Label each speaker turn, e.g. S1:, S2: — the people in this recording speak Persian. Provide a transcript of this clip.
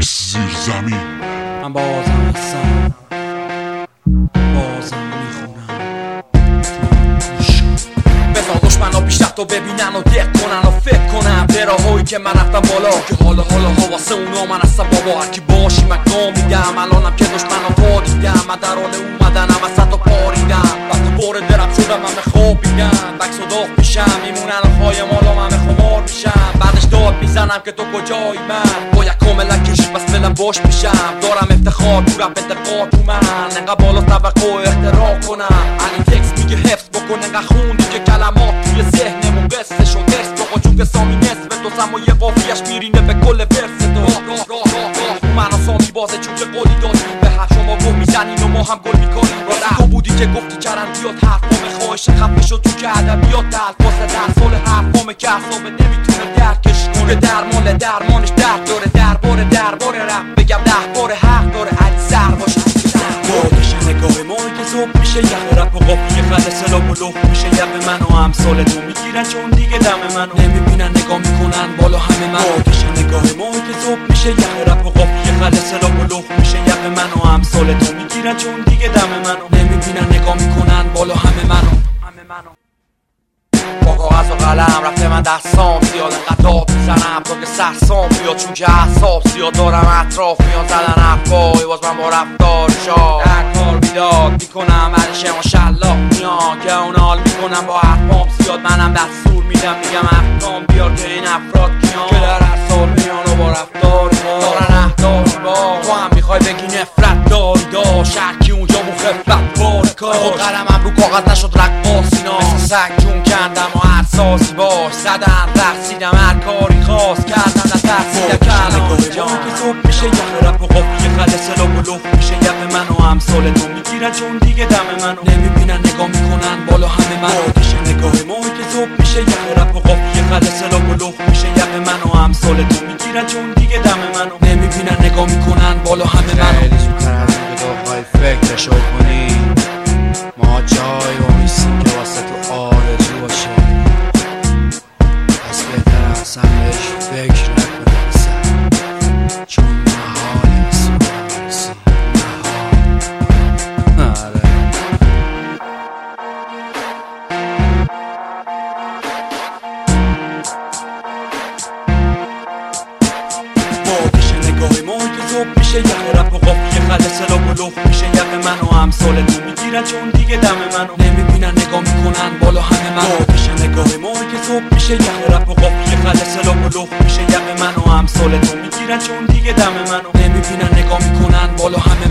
S1: زیر زمین
S2: من بازم هستم. بازم می‌خونم. بزار دشمنا پیش تو ببینن و دق کنن و فکر کنن. براهایی که من رفتم بالا که حالا حالا ها واسه اونا من هستم. بابا هرکی باشی من گام میدم. الانم که دشمنا تا دیدم. من در حال اومدنم از خوابیدم بکس و داغ میشم میمونن پای مالا من خمار میشم. بعدش داد می‌زنم که تو کجایی من؟ با یک کاملا کشی بس دلم باش میشم. دارم افتخار تو رپ انتقاد تو من. انقدر بالا توقع احترام کنم. علی تکس میگه حفظ بکن انقدر خوندی که کلمات توی ذهنمون قصه شد درس بقا چون که سامی نصف تو سما یه قافیش میرینه به کل راه راه من سامی بازه چون که قولی دادیم به هر شما گل می‌زنین و ما هم گل می‌کنیم. تو بودی که گفتی کرم بیاد حرفام خواهش خفه شد تو که ادبیات الفاظ در. سال حرفام که احسابه نمی‌تونه درکش کنه. درمان درمانش درد داره. درباره درباره رفت بگم ده باره حق داره. علی سر باشه. نگاه ما که زوب میشه. یه رپ و قافیه خل سلام و لخ میشه. یه من و همسال تو می‌گیرن چون دیگه دم منو. نمی‌بینن نگاه می‌کنن. بالا همه من بادش نگاه ما که زوب میشه. تو می‌گیرن چون دیگه دم منو نمی‌بینن نگاه می‌کنن بالا همه منو. همه منو. با کاغذ و قلم رفته من دستام زیاد. داد می‌زنم تا که سرسام بیاد. چون که احساب زیاد دارم اطراف میان زدن افکای باز من با رفتار شاد. کار بیداد می‌کنم علیشه ماشالله میان که اون حال می‌کنم با حرفام زیاد. منم دستور میدم میگم احکام بیار که این افراد کیان. که در اونجا مخفت بار کار خود قلمم رو کاغذ نشد رقاصینا مثل سگ جون کندم و هر سازی باش. زدم رقصیدم هر کاری خواست. کردم نه ترسیدم. کردم جان که صبح میشه یه رپ و قافیه خل سلام و لخ میشه. یه من و همسال تو می‌گیرن چون دیگه دم منو نمی‌بینن. نگاه می‌کنن بالا همه من آتش نگاه ما که صبح میشه یه رپ و قافیه خل سلام و لخ میشه. یه من و همسال تو می‌گیرن چون دیگه دم منو نمی‌بینن. نگاه می‌کنن بالا همه منو زوب میشه یه رپ و قافیه خل سلام و لخ میشه یه من و همسال تو می‌گیرن چون دیگه دم منو نمی‌بینن نگاه می‌کنن بالا همه من بادش نگاه ما که زوب میشه یه رپ و قافیه خل سلام و لخ میشه یه من و همسال تو می‌گیرن چون دیگه دم منو نمی‌بینن نگاه می‌کنن بالا همه